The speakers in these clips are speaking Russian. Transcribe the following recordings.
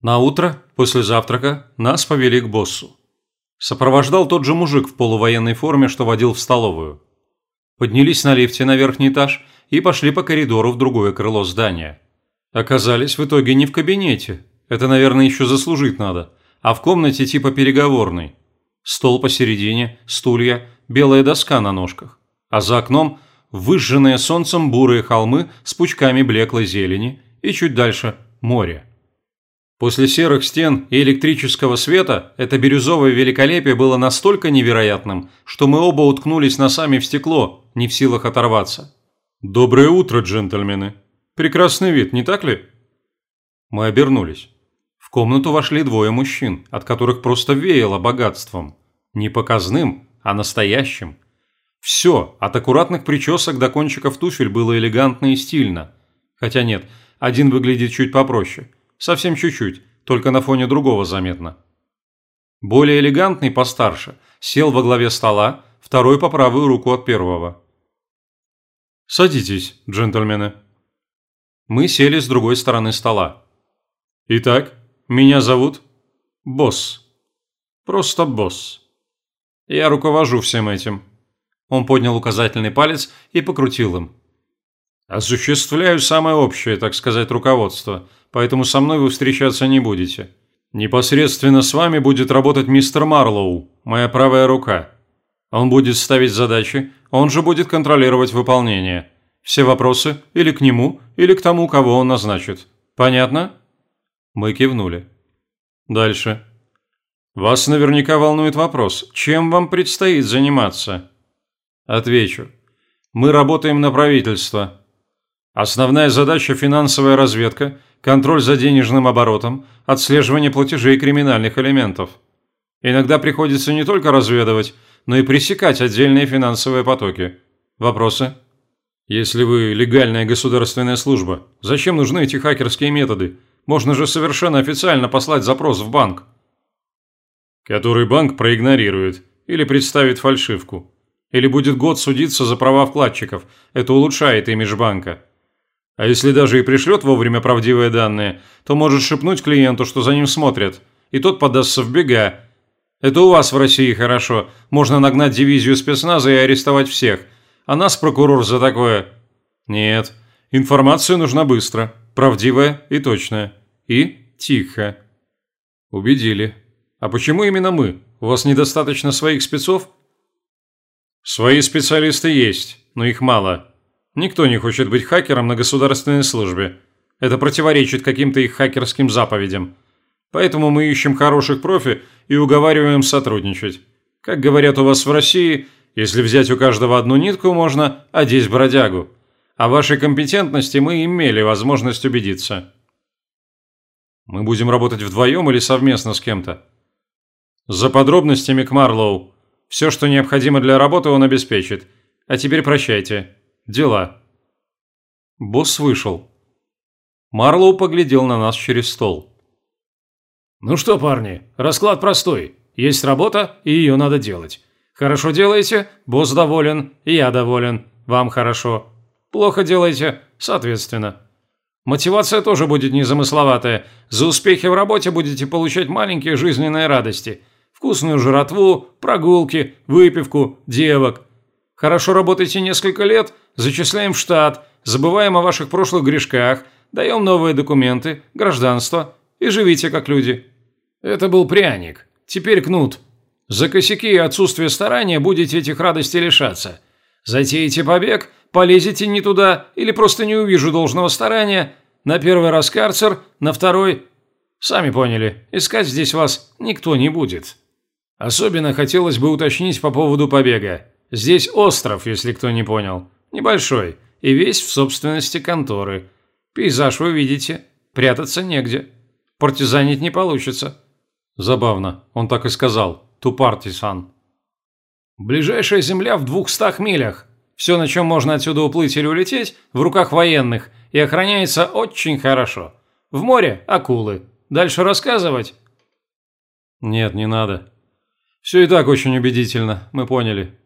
На утро, после завтрака, нас повели к боссу. Сопровождал тот же мужик в полувоенной форме, что водил в столовую. Поднялись на лифте на верхний этаж и пошли по коридору в другое крыло здания. Оказались в итоге не в кабинете, это, наверное, еще заслужить надо, а в комнате типа переговорной. Стол посередине, стулья, белая доска на ножках. А за окном выжженные солнцем бурые холмы с пучками блеклой зелени и чуть дальше море. После серых стен и электрического света это бирюзовое великолепие было настолько невероятным, что мы оба уткнулись носами в стекло, не в силах оторваться. «Доброе утро, джентльмены! Прекрасный вид, не так ли?» Мы обернулись. В комнату вошли двое мужчин, от которых просто веяло богатством. Не показным, а настоящим. Все, от аккуратных причесок до кончиков туфель было элегантно и стильно. Хотя нет, один выглядит чуть попроще – Совсем чуть-чуть, только на фоне другого заметно. Более элегантный, постарше, сел во главе стола, второй по правую руку от первого. «Садитесь, джентльмены». Мы сели с другой стороны стола. «Итак, меня зовут Босс. Просто Босс. Я руковожу всем этим». Он поднял указательный палец и покрутил им. «Осуществляю самое общее, так сказать, руководство – поэтому со мной вы встречаться не будете. Непосредственно с вами будет работать мистер Марлоу, моя правая рука. Он будет ставить задачи, он же будет контролировать выполнение. Все вопросы или к нему, или к тому, кого он назначит. Понятно? Мы кивнули. Дальше. Вас наверняка волнует вопрос, чем вам предстоит заниматься? Отвечу. Мы работаем на правительство. Основная задача – финансовая разведка контроль за денежным оборотом, отслеживание платежей криминальных элементов. Иногда приходится не только разведывать, но и пресекать отдельные финансовые потоки. Вопросы? Если вы легальная государственная служба, зачем нужны эти хакерские методы? Можно же совершенно официально послать запрос в банк. Который банк проигнорирует или представит фальшивку. Или будет год судиться за права вкладчиков. Это улучшает имидж банка. А если даже и пришлет вовремя правдивые данные, то может шепнуть клиенту, что за ним смотрят, и тот подастся в бега. Это у вас в России хорошо, можно нагнать дивизию спецназа и арестовать всех. А нас прокурор за такое... Нет, информация нужна быстро, правдивая и точная. И тихо. Убедили. А почему именно мы? У вас недостаточно своих спецов? Свои специалисты есть, но их мало. Никто не хочет быть хакером на государственной службе. Это противоречит каким-то их хакерским заповедям. Поэтому мы ищем хороших профи и уговариваем сотрудничать. Как говорят у вас в России, если взять у каждого одну нитку, можно одеть бродягу. О вашей компетентности мы имели возможность убедиться. Мы будем работать вдвоем или совместно с кем-то? За подробностями к Марлоу. Все, что необходимо для работы, он обеспечит. А теперь прощайте. Дела». Босс вышел. Марлоу поглядел на нас через стол. «Ну что, парни, расклад простой. Есть работа, и ее надо делать. Хорошо делаете, босс доволен, и я доволен. Вам хорошо. Плохо делаете, соответственно. Мотивация тоже будет незамысловатая. За успехи в работе будете получать маленькие жизненные радости. Вкусную жратву, прогулки, выпивку, девок. Хорошо работаете несколько лет, зачисляем в штат, забываем о ваших прошлых грешках, даем новые документы, гражданство и живите как люди. Это был пряник. Теперь кнут. За косяки и отсутствие старания будете этих радостей лишаться. Затеете побег, полезете не туда или просто не увижу должного старания. На первый раз карцер, на второй... Сами поняли, искать здесь вас никто не будет. Особенно хотелось бы уточнить по поводу побега. Здесь остров, если кто не понял. Небольшой. И весь в собственности конторы. Пейзаж вы видите. Прятаться негде. Партизанить не получится. Забавно. Он так и сказал. Тупартисан. Ближайшая земля в двухстах милях. Все, на чем можно отсюда уплыть или улететь, в руках военных. И охраняется очень хорошо. В море – акулы. Дальше рассказывать? Нет, не надо. Все и так очень убедительно, мы поняли.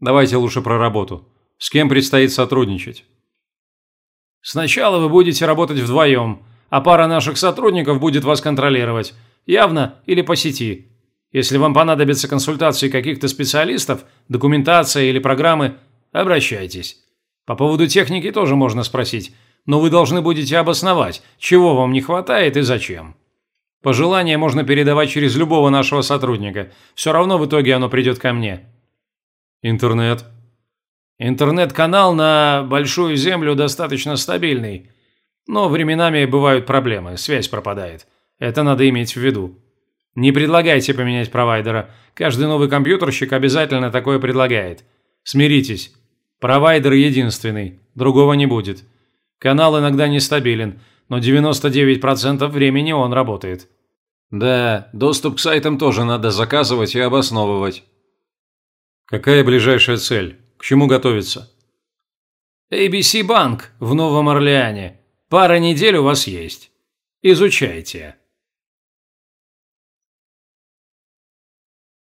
Давайте лучше про работу. С кем предстоит сотрудничать? Сначала вы будете работать вдвоем, а пара наших сотрудников будет вас контролировать, явно или по сети. Если вам понадобятся консультации каких-то специалистов, документация или программы, обращайтесь. По поводу техники тоже можно спросить, но вы должны будете обосновать, чего вам не хватает и зачем. Пожелание можно передавать через любого нашего сотрудника. Все равно в итоге оно придет ко мне. Интернет. Интернет-канал на Большую Землю достаточно стабильный. Но временами бывают проблемы, связь пропадает. Это надо иметь в виду. Не предлагайте поменять провайдера. Каждый новый компьютерщик обязательно такое предлагает. Смиритесь. Провайдер единственный, другого не будет. Канал иногда нестабилен, но 99% времени он работает. Да, доступ к сайтам тоже надо заказывать и обосновывать. Какая ближайшая цель? Чему готовиться? ABC Банк в Новом Орлеане. Пара недель у вас есть. Изучайте.